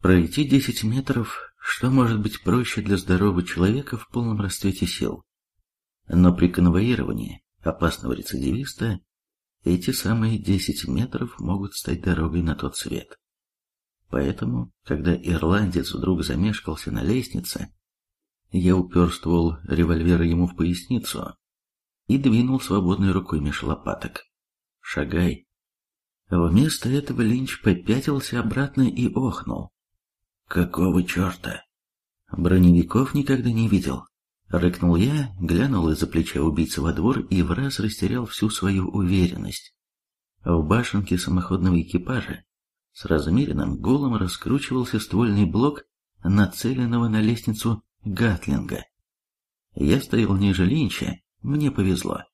Пройти десять метров, что может быть проще для здорового человека в полном расцвете сил. Но при конвоировании опасного рецидивиста эти самые десять метров могут стать дорогой на тот свет. Поэтому, когда ирландец вдруг замешкался на лестнице, я уперствовал револьвер ему в поясницу и двинул свободной рукой меж лопаток. «Шагай!» Вместо этого Линч попятился обратно и охнул. «Какого черта?» «Броневиков никогда не видел», — рыкнул я, глянул из-за плеча убийцы во двор и в раз растерял всю свою уверенность. В башенке самоходного экипажа с размеренным гулом раскручивался ствольный блок, нацеленного на лестницу Гатлинга. Я стоял ниже Линча, мне повезло.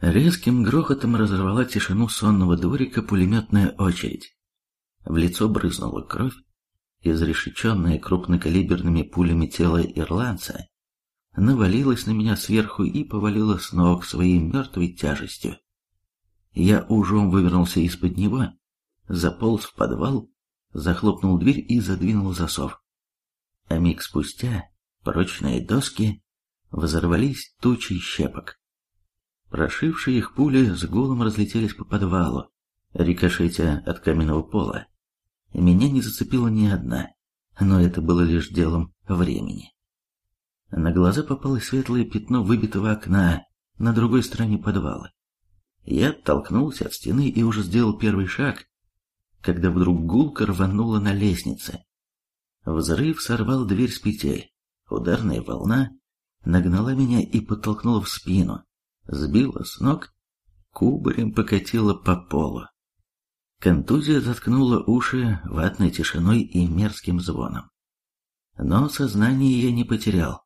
Резким грохотом разорвала тишину сонного дворика пулеметная очередь. В лицо брызнула кровь, изрешеченное крупнокалиберными пулями тело ирландца навалилось на меня сверху и повалило с ног своей мертвой тяжестью. Я ужом вывернулся из-под него, заполз в подвал, захлопнул дверь и задвинул засов. А миг спустя прочные доски взорвались тучей щепок. Прошившие их пули с гулом разлетелись по подвалу, рикошетя от каменного пола. Меня не зацепила ни одна, но это было лишь делом времени. На глаза попалось светлое пятно выбитого окна на другой стороне подвала. Я оттолкнулся от стены и уже сделал первый шаг, когда вдруг гулко рвануло на лестнице. Взрыв сорвал дверь с петель. Ударная волна нагнала меня и подтолкнула в спину, сбила с ног, кубарем покатила по полу. Контузия заткнула уши ватной тишиной и мерзким звоном. Но сознание я не потерял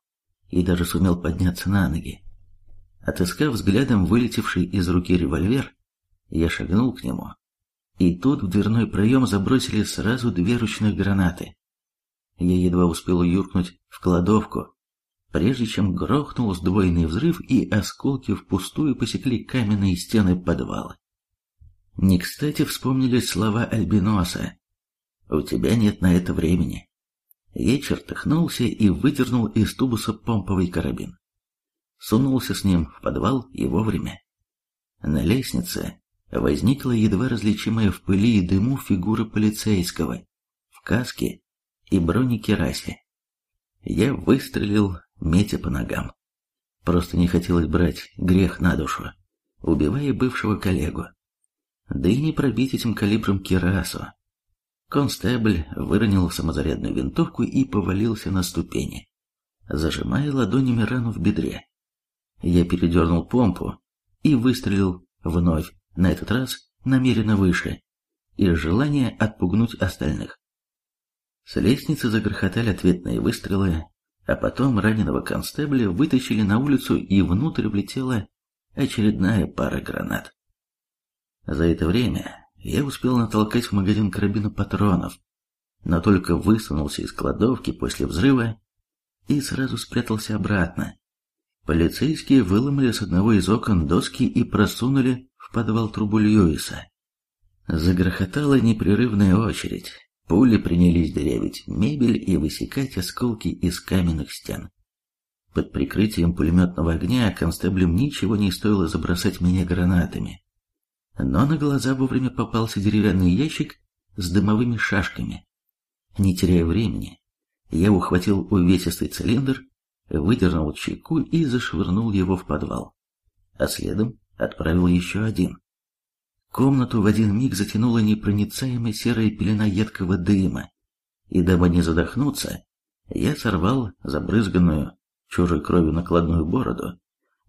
и даже сумел подняться на ноги. Отыскав взглядом вылетевший из руки револьвер, я шагнул к нему. И тут в дверной проем забросили сразу две ручных гранаты. Я едва успел юркнуть в кладовку, прежде чем грохнул сдвоенный взрыв и осколки впустую посекли каменные стены подвала. Не кстати вспомнились слова Альбиноса. «У тебя нет на это времени». Я чертыхнулся и выдернул из тубуса помповый карабин. Сунулся с ним в подвал и вовремя. На лестнице возникла едва различимая в пыли и дыму фигура полицейского в каске и бронекерасе. Я выстрелил, метя по ногам. Просто не хотелось брать грех на душу, убивая бывшего коллегу. Да и не пробить этим калибром кирасу. Констебль выронил самозарядную винтовку и повалился на ступени, зажимая ладонями рану в бедре. Я передернул помпу и выстрелил вновь, на этот раз намеренно выше, из желания отпугнуть остальных. С лестницы загрохотали ответные выстрелы, а потом раненого констебля вытащили на улицу и внутрь влетела очередная пара гранат. За это время я успел натолкать в магазин карабина патронов, но только высунулся из кладовки после взрыва и сразу спрятался обратно. Полицейские выломали с одного из окон доски и просунули в подвал трубу Льюиса. Загрохотала непрерывная очередь. Пули принялись дырявить мебель и высекать осколки из каменных стен. Под прикрытием пулеметного огня констеблям ничего не стоило забросать меня гранатами. Но на глаза вовремя попался деревянный ящик с дымовыми шашками. Не теряя времени, я ухватил увесистый цилиндр, выдернул чеку и зашвырнул его в подвал. А следом отправил еще один. Комнату в один миг затянула непроницаемая серая пелена едкого дыма, и дабы не задохнуться, я сорвал забрызганную чужой кровью накладную бороду,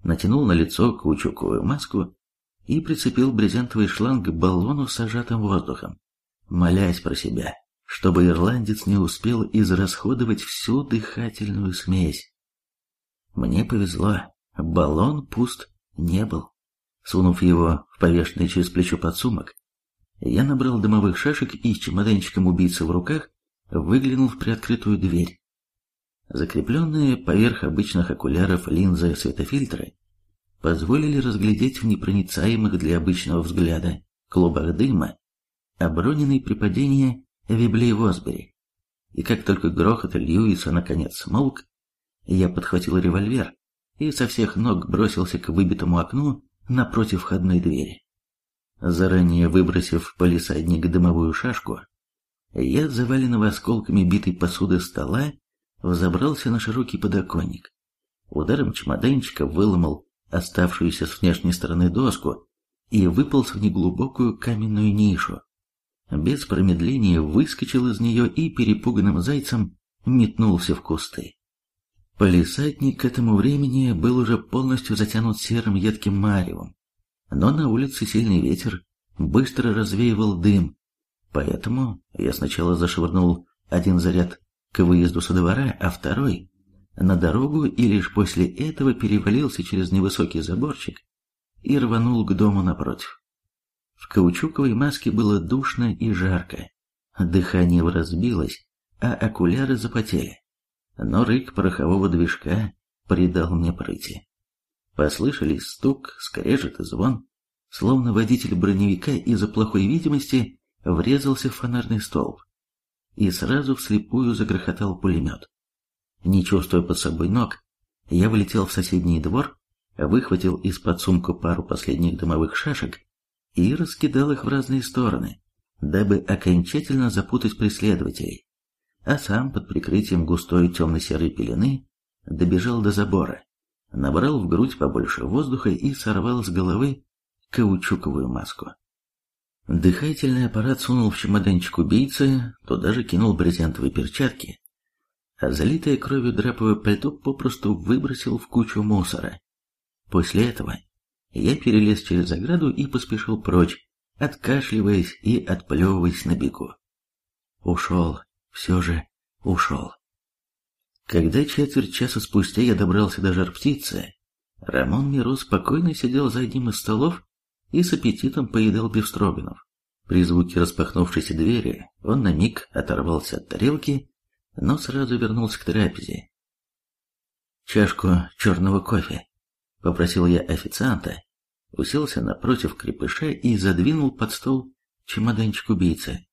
натянул на лицо каучуковую маску и прицепил брезентовый шланг к баллону с сжатым воздухом, молясь про себя, чтобы ирландец не успел израсходовать всю дыхательную смесь. Мне повезло, баллон пуст не был. Сунув его в повешенный через плечо подсумок, я набрал дымовых шашек и с чемоданчиком убийцы в руках выглянул в приоткрытую дверь. Закрепленные поверх обычных окуляров линзы светофильтры позволили разглядеть в непроницаемых для обычного взгляда клубах дыма оброненный при падении Виблей Восбери. и как только грохот Льюиса наконец смолк, я подхватил револьвер и со всех ног бросился к выбитому окну напротив входной двери. Заранее выбросив в палисадник дымовую шашку, я, заваленного осколками битой посуды стола, взобрался на широкий подоконник. Ударом чемоданчика выломал оставшуюся с внешней стороны доску и выполз в неглубокую каменную нишу. Без промедления выскочил из нее и перепуганным зайцем метнулся в кусты. Полисадник к этому времени был уже полностью затянут серым едким маревом, но на улице сильный ветер быстро развеивал дым, поэтому я сначала зашвырнул один заряд к выезду со двора, а второй на дорогу и лишь после этого перевалился через невысокий заборчик и рванул к дому напротив. В каучуковой маске было душно и жарко, дыхание разбилось, а окуляры запотели. Но рык порохового движка придал мне прыти. Послышались стук, скрежет и звон, словно водитель броневика из-за плохой видимости врезался в фонарный столб. И сразу вслепую загрохотал пулемет. Не чувствуя под собой ног, я вылетел в соседний двор, выхватил из-под сумку пару последних дымовых шашек и раскидал их в разные стороны, дабы окончательно запутать преследователей, а сам под прикрытием густой темно-серой пелены добежал до забора, набрал в грудь побольше воздуха и сорвал с головы каучуковую маску. Дыхательный аппарат сунул в чемоданчик убийцы, туда же кинул брезентовые перчатки, залитое кровью драповое пальто попросту выбросил в кучу мусора. После этого я перелез через ограду и поспешил прочь, откашливаясь и отплевываясь на бегу. Ушел, все же ушел. Когда четверть часа спустя я добрался до жар-птицы, Рамон Миро спокойно сидел за одним из столов и с аппетитом поедал бифстроганов. При звуке распахнувшейся двери он на миг оторвался от тарелки но сразу вернулся к трапезе. «Чашку черного кофе», — попросил я официанта, уселся напротив крепыша и задвинул под стол чемоданчик убийцы.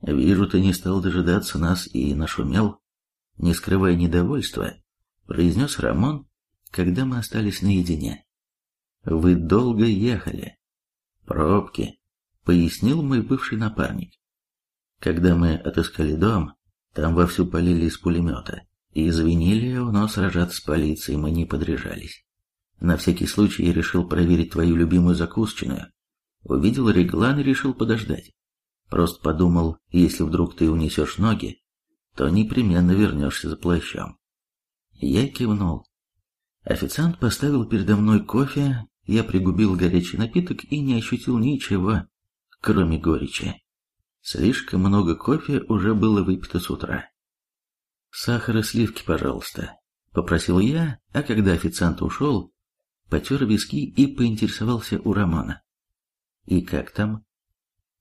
«Вижу, ты не стал дожидаться нас и нашумел», — не скрывая недовольства, произнес Рамон, когда мы остались наедине. «Вы долго ехали. Пробки», — пояснил мой бывший напарник. Когда мы отыскали дом, там вовсю полили из пулемета, и звенели, но сражаться с полицией мы не подряжались. На всякий случай я решил проверить твою любимую закусочную. Увидел реглан и решил подождать. Просто подумал, если вдруг ты унесешь ноги, то непременно вернешься за плащом. Я кивнул. Официант поставил передо мной кофе, я пригубил горячий напиток и не ощутил ничего, кроме горечи. Слишком много кофе уже было выпито с утра. «Сахар и сливки, пожалуйста», — попросил я, а когда официант ушел, потер виски и поинтересовался у Романа. «И как там?»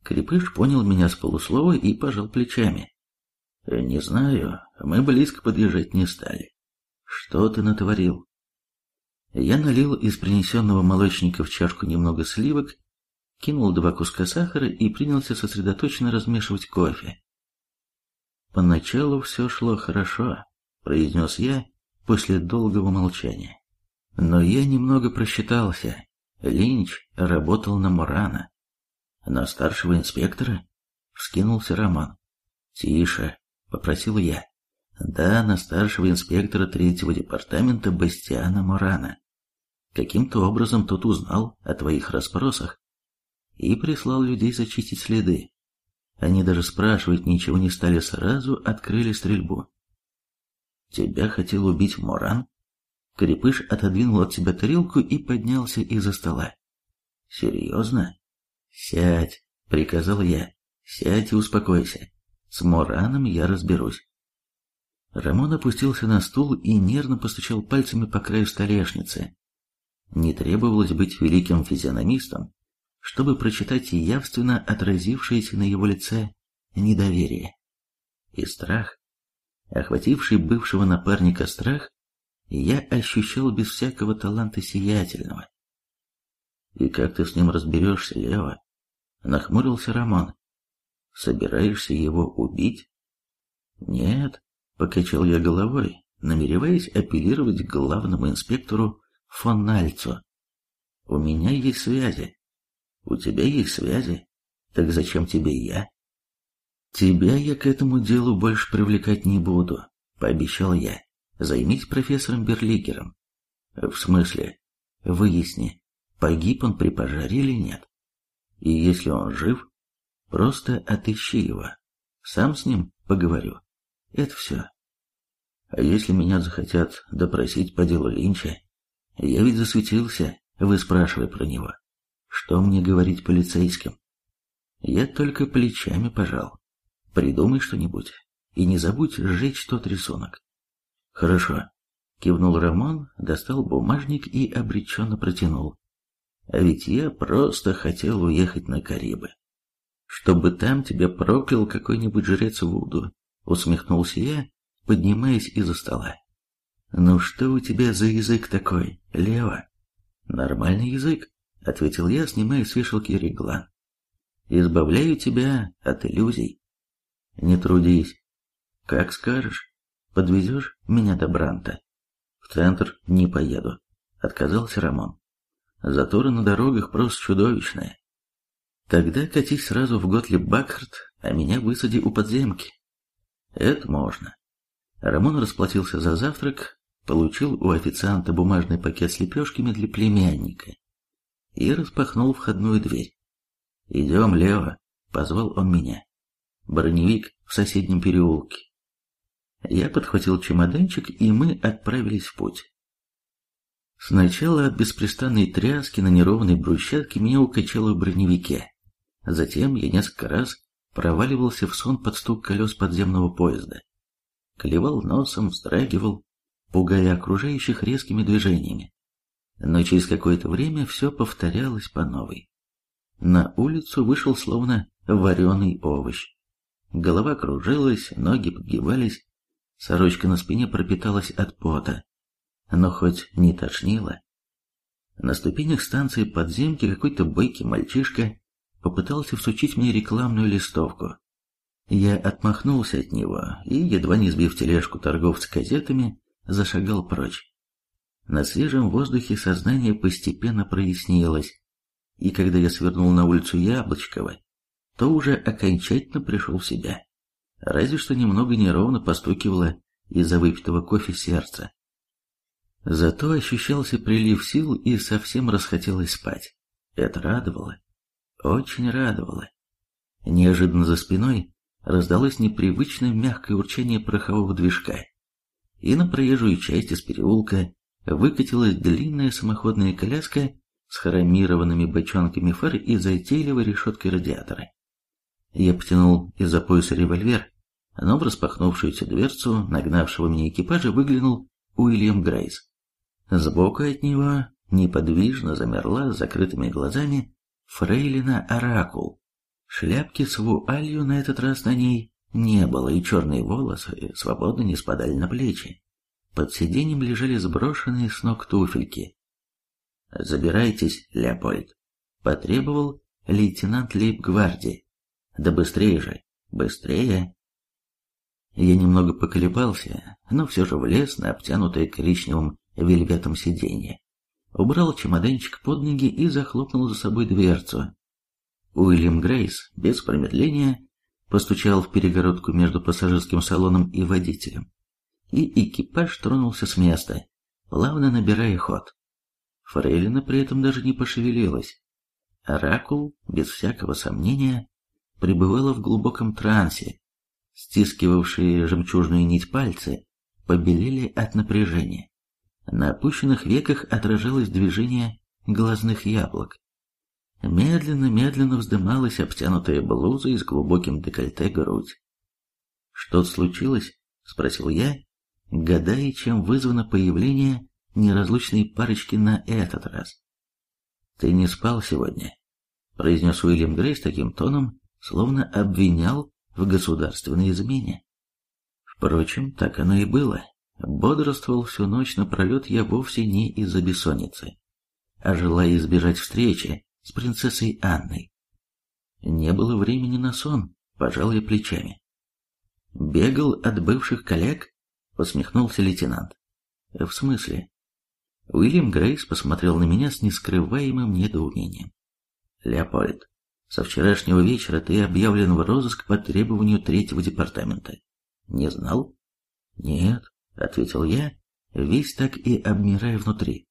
Крепыш понял меня с полуслова и пожал плечами. «Не знаю, мы близко подъезжать не стали. Что ты натворил?» Я налил из принесенного молочника в чашку немного сливок кинул два куска сахара и принялся сосредоточенно размешивать кофе. «Поначалу все шло хорошо», — произнес я после долгого молчания. Но я немного просчитался. Линч работал на Мурана. «На старшего инспектора?» — вскинулся Роман. «Тише», — попросил я. «Да, на старшего инспектора третьего департамента Бастиана Мурана. Каким-то образом тот узнал о твоих расспросах и прислал людей зачистить следы. Они даже спрашивать ничего не стали сразу, открыли стрельбу. «Тебя хотел убить Моран?» Крепыш отодвинул от себя тарелку и поднялся из-за стола. «Серьезно?» «Сядь», — приказал я. «Сядь и успокойся. С Мораном я разберусь». Рамон опустился на стул и нервно постучал пальцами по краю столешницы. Не требовалось быть великим физиономистом, чтобы прочитать явственно отразившееся на его лице недоверие. И страх, охвативший бывшего напарника страх, я ощущал без всякого таланта сиятельного. «И как ты с ним разберешься, Лева?» — нахмурился Роман. «Собираешься его убить?» Нет, покачал я головой, намереваясь апеллировать к главному инспектору фон Нальцу. У меня есть связи. У тебя есть связи? Так зачем тебе я? Тебя я к этому делу больше привлекать не буду, пообещал я. Займись профессором Берлигером. В смысле? Выясни, погиб он при пожаре или нет. И если он жив, просто отыщи его. Сам с ним поговорю. Это все. А если меня захотят допросить по делу Линча? Я ведь засветился, вы спрашивая про него. Что мне говорить полицейским? Я только плечами пожал. Придумай что-нибудь. И не забудь сжечь тот рисунок. Хорошо. Кивнул Рамон, достал бумажник и обреченно протянул. А ведь я просто хотел уехать на Карибы. Чтобы там тебя проклял какой-нибудь жрец Вуду, усмехнулся я, поднимаясь из-за стола. Ну что у тебя за язык такой, Лева? Нормальный язык, ответил я, снимая с вешалки реглан. Избавляю тебя от иллюзий. Не трудись. Как скажешь. Подвезешь меня до Бранта? В центр не поеду, отказался Рамон. Заторы на дорогах просто чудовищные. Тогда катись сразу в Готлиб Бакхарт, а меня высади у подземки. Это можно. Рамон расплатился за завтрак, получил у официанта бумажный пакет с лепешками для племянника и распахнул входную дверь. «Идем, Лева», — позвал он меня. «Броневик в соседнем переулке». Я подхватил чемоданчик, и мы отправились в путь. Сначала от беспрестанной тряски на неровной брусчатке меня укачало в броневике. Затем я несколько раз проваливался в сон под стук колес подземного поезда. Клевал носом, вздрагивал, пугая окружающих резкими движениями. Но через какое-то время все повторялось по новой. На улицу вышел словно вареный овощ. Голова кружилась, ноги подгибались, сорочка на спине пропиталась от пота, но хоть не тошнило. На ступенях станции подземки какой-то бойкий мальчишка попытался всучить мне рекламную листовку. Я отмахнулся от него и, едва не сбив тележку торговца газетами, зашагал прочь. На свежем воздухе сознание постепенно прояснилось, и когда я свернул на улицу Яблочкова, то уже окончательно пришел в себя. Разве что немного неровно постукивало из-за выпитого кофе сердце. Зато ощущался прилив сил и совсем расхотелось спать. Это радовало очень радовало. Неожиданно за спиной раздалось непривычное мягкое урчание порохового движка, и на проезжую часть из переулка выкатилась длинная самоходная коляска с хромированными бочонками фар и затейливой решеткой радиатора. Я потянул из-за пояса револьвер, но в распахнувшуюся дверцу нагнавшего меня экипажа выглянул Уильям Грейс. Сбоку от него неподвижно замерла с закрытыми глазами фрейлина Оракул. Шляпки с вуалью на этот раз на ней не было, и черные волосы свободно не спадали на плечи. Под сиденьем лежали сброшенные с ног туфельки. «Забирайтесь, Леопольд», — потребовал лейтенант лейб-гвардии. «Да быстрее же, быстрее!» Я немного поколебался, но все же влез на обтянутое коричневым вельветом сиденье убрал чемоданчик под ноги и захлопнул за собой дверцу. Уильям Грейс, без промедления, постучал в перегородку между пассажирским салоном и водителем, и экипаж тронулся с места, плавно набирая ход. Фрейлина при этом даже не пошевелилась. Оракул, без всякого сомнения, пребывала в глубоком трансе. Стискивавшие жемчужную нить пальцы побелели от напряжения. На опущенных веках отражалось движение глазных яблок. Медленно-медленно вздымалась обтянутая блуза и с глубоким декольте грудь. «Что случилось?» — спросил я, гадая, чем вызвано появление неразлучной парочки на этот раз. «Ты не спал сегодня», — произнес Уильям Грейс таким тоном, словно обвинял в государственной измене. Впрочем, так оно и было. Бодрствовал всю ночь напролет я вовсе не из-за бессонницы, а желая избежать встречи с принцессой Анной. Не было времени на сон, пожал я плечами. Бегал от бывших коллег? Усмехнулся лейтенант. В смысле? Уильям Грейс посмотрел на меня с нескрываемым недоумением. Леопольд, со вчерашнего вечера ты объявлен в розыск по требованию третьего департамента. Не знал? Нет, ответил я, весь так и обмирая внутри.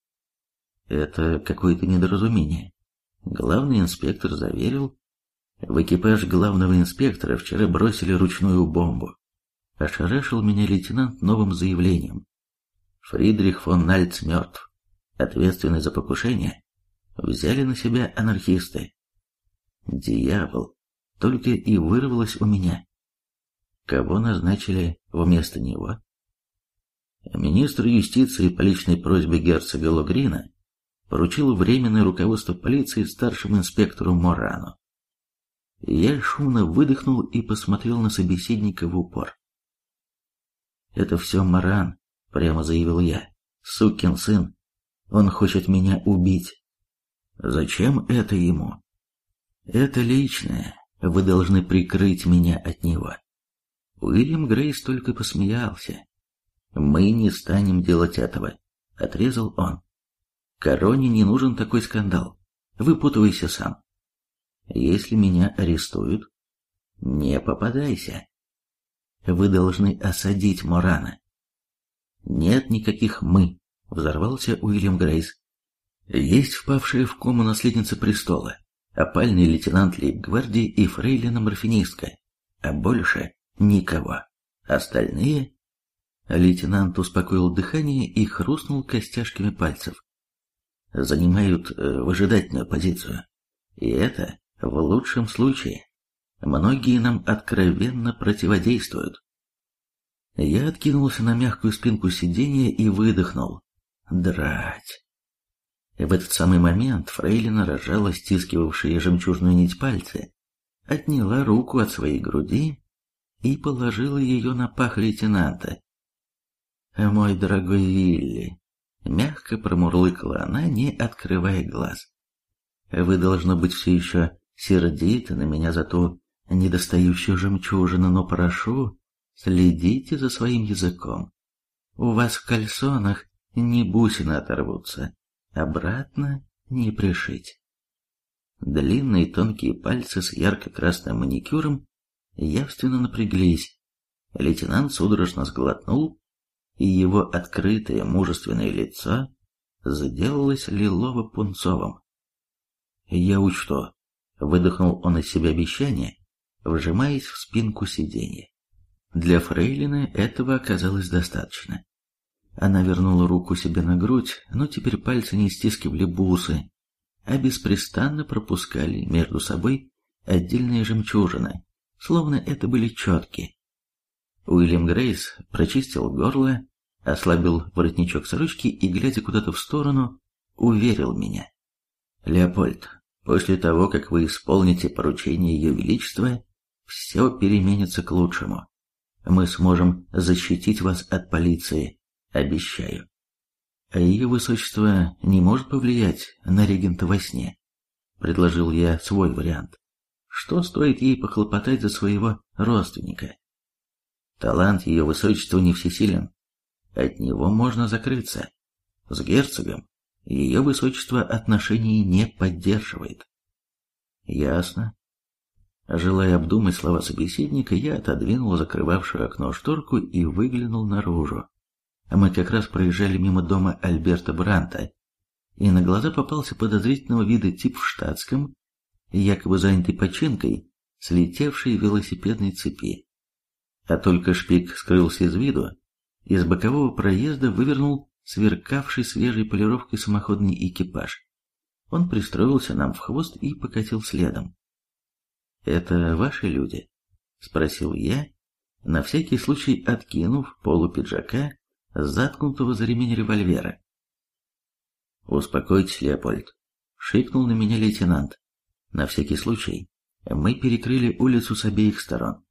Это какое-то недоразумение. Главный инспектор заверил, в экипаж главного инспектора вчера бросили ручную бомбу. Ошарашил меня лейтенант новым заявлением. Фридрих фон Нальц мертв. Ответственность за покушение взяли на себя анархисты. Дьявол, только и вырвалось у меня. Кого назначили вместо него? Министр юстиции по личной просьбе герцога Логрина поручил временное руководство полиции старшему инспектору Морану. Я шумно выдохнул и посмотрел на собеседника в упор. «Это все Маран», — прямо заявил я. «Сукин сын. Он хочет меня убить». «Зачем это ему?» «Это личное. Вы должны прикрыть меня от него». Уильям Грейс только посмеялся. «Мы не станем делать этого», — отрезал он. «Короне не нужен такой скандал. Выпутывайся сам». Если меня арестуют, не попадайся. Вы должны осадить Морана. Нет никаких «мы», — взорвался Уильям Грейс. Есть впавшая в кому наследница престола, опальный лейтенант лейб-гвардии и фрейлина-морфинистка, а больше никого. Остальные... Лейтенант успокоил дыхание и хрустнул костяшками пальцев. Занимают э, выжидательную позицию. И это в лучшем случае, многие нам откровенно противодействуют. Я откинулся на мягкую спинку сиденья и выдохнул. Драть. В этот самый момент Фрейлина разжала стискивавшие жемчужную нить пальцы, отняла руку от своей груди и положила ее на пах лейтенанта. «Мой дорогой Вилли», — мягко промурлыкала она, не открывая глаз, — «вы, должно быть, все еще сердиты на меня за ту недостающую жемчужину, но прошу, следите за своим языком. У вас в кальсонах не бусины оторвутся, обратно не пришить. Длинные тонкие пальцы с ярко-красным маникюром явственно напряглись. Лейтенант судорожно сглотнул, и его открытое мужественное лицо сделалось лилово-пунцовым. «Я учту», Выдохнул он из себя обещание, вжимаясь в спинку сиденья. Для Фрейлины этого оказалось достаточно. Она вернула руку себе на грудь, но теперь пальцы не стискивали бусы, а беспрестанно пропускали между собой отдельные жемчужины, словно это были четки. Уильям Грейс прочистил горло, ослабил воротничок сорочки и, глядя куда-то в сторону, уверил меня. «Леопольд, После того, как вы исполните поручение Ее Величества, все переменится к лучшему. Мы сможем защитить вас от полиции, обещаю. А Ее Высочество не может повлиять на регента во сне. Предложил я свой вариант. Что стоит ей похлопотать за своего родственника? Талант Ее Высочества не всесилен. От него можно закрыться. С герцогом ее высочество отношений не поддерживает. Ясно. Желая обдумать слова собеседника, я отодвинул закрывавшую окно шторку и выглянул наружу. Мы как раз проезжали мимо дома Альберта Бранта, и на глаза попался подозрительного вида тип в штатском, якобы занятый починкой, слетевшей велосипедной цепи. А только шпик скрылся из виду, из бокового проезда вывернул сверкавший свежей полировкой самоходный экипаж. Он пристроился нам в хвост и покатил следом. «Это ваши люди?» — спросил я, на всякий случай откинув полу пиджака, заткнутого за ремень револьвера. «Успокойтесь, Леопольд», — шикнул на меня лейтенант. «На всякий случай мы перекрыли улицу с обеих сторон».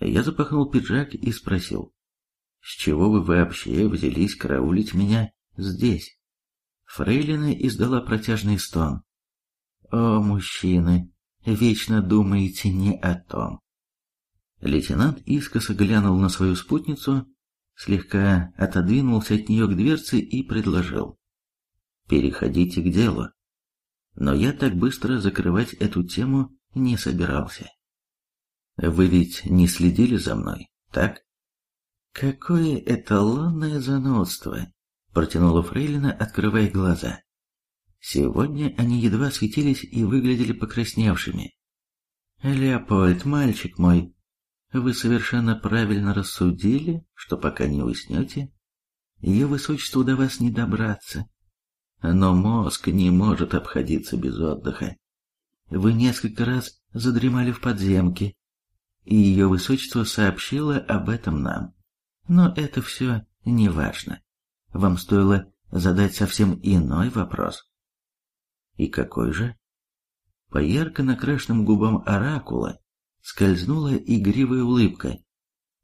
Я запахнул пиджак и спросил. С чего вы вообще взялись караулить меня здесь? Фрейлина издала протяжный стон. О, мужчины, вечно думаете не о том. Лейтенант искоса глянул на свою спутницу, слегка отодвинулся от нее к дверце и предложил. «Переходите к делу». Но я так быстро закрывать эту тему не собирался. «Вы ведь не следили за мной, так?» «Какое эталонное занудство!» — протянула Фрейлина, открывая глаза. Сегодня они едва светились и выглядели покрасневшими. «Леопольд, мальчик мой, вы совершенно правильно рассудили, что пока не уснете, ее высочеству до вас не добраться. Но мозг не может обходиться без отдыха. Вы несколько раз задремали в подземке, и ее высочество сообщило об этом нам. Но это все не важно. Вам стоило задать совсем иной вопрос. И какой же? По ярко накрашенным губам оракула скользнула игривая улыбка,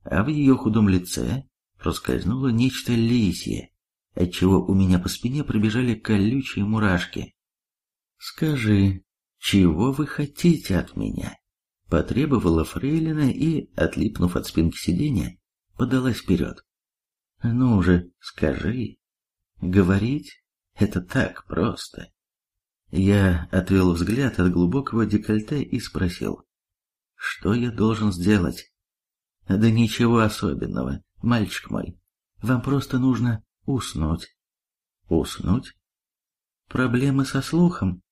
а в ее худом лице проскользнуло нечто лисье, отчего у меня по спине пробежали колючие мурашки. «Скажи, чего вы хотите от меня?» Потребовала Фрейлина и, отлипнув от спинки сиденья, подалась вперед. «Ну же, скажи. Говорить — это так просто». Я отвел взгляд от глубокого декольте и спросил, что я должен сделать? Да ничего особенного, мальчик мой. Вам просто нужно уснуть. Уснуть? Проблемы со слухом?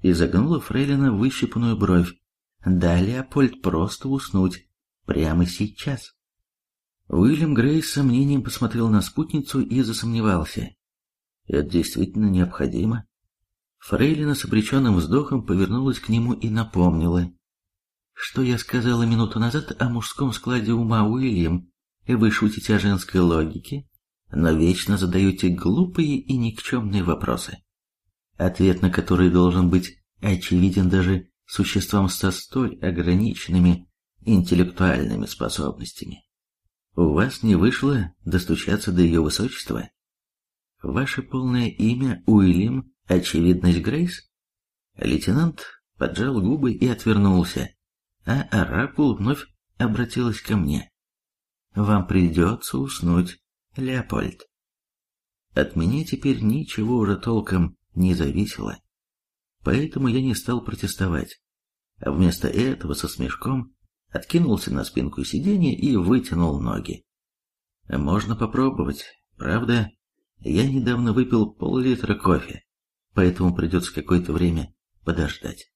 Изогнула Фрейлина выщипанную бровь. Да, Леопольд, просто уснуть. Прямо сейчас. Уильям Грейс с сомнением посмотрел на спутницу и засомневался. Это действительно необходимо. Фрейлина с обреченным вздохом повернулась к нему и напомнила. «Что я сказала минуту назад о мужском складе ума, Уильям? Вы шутите о женской логике, но вечно задаете глупые и никчемные вопросы, ответ на которые должен быть очевиден даже существам со столь ограниченными интеллектуальными способностями. У вас не вышло достучаться до ее высочества? Ваше полное имя Уильям Очевидность Грейс? Лейтенант поджал губы и отвернулся, а Оракул вновь обратилась ко мне. «Вам придется уснуть, Леопольд». От меня теперь ничего уже толком не зависело, поэтому я не стал протестовать, а вместо этого со смешком откинулся на спинку сиденья и вытянул ноги. Можно попробовать, правда, я недавно выпил пол-литра кофе, поэтому придется какое-то время подождать.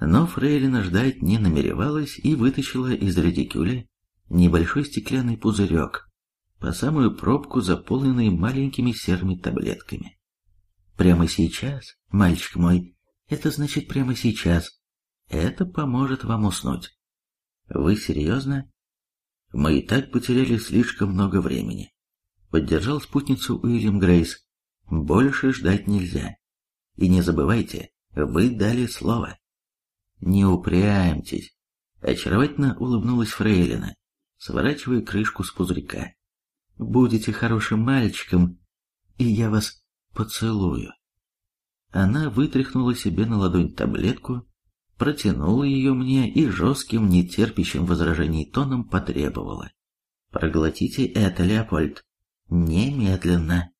Но Фрейлина ждать не намеревалась и вытащила из редикюля небольшой стеклянный пузырек, по самую пробку, заполненный маленькими серыми таблетками. «Прямо сейчас, мальчик мой, это значит прямо сейчас. Это поможет вам уснуть». «Вы серьезно?» «Мы и так потеряли слишком много времени», — поддержал спутницу Уильям Грейс. Больше ждать нельзя. И не забывайте, вы дали слово. Не упрямьтесь. Очаровательно улыбнулась Фрейлина, сворачивая крышку с пузырька. Будете хорошим мальчиком, и я вас поцелую. Она вытряхнула себе на ладонь таблетку, протянула ее мне и жестким, нетерпящим возражений тоном потребовала. «Проглотите это, Леопольд. Немедленно!»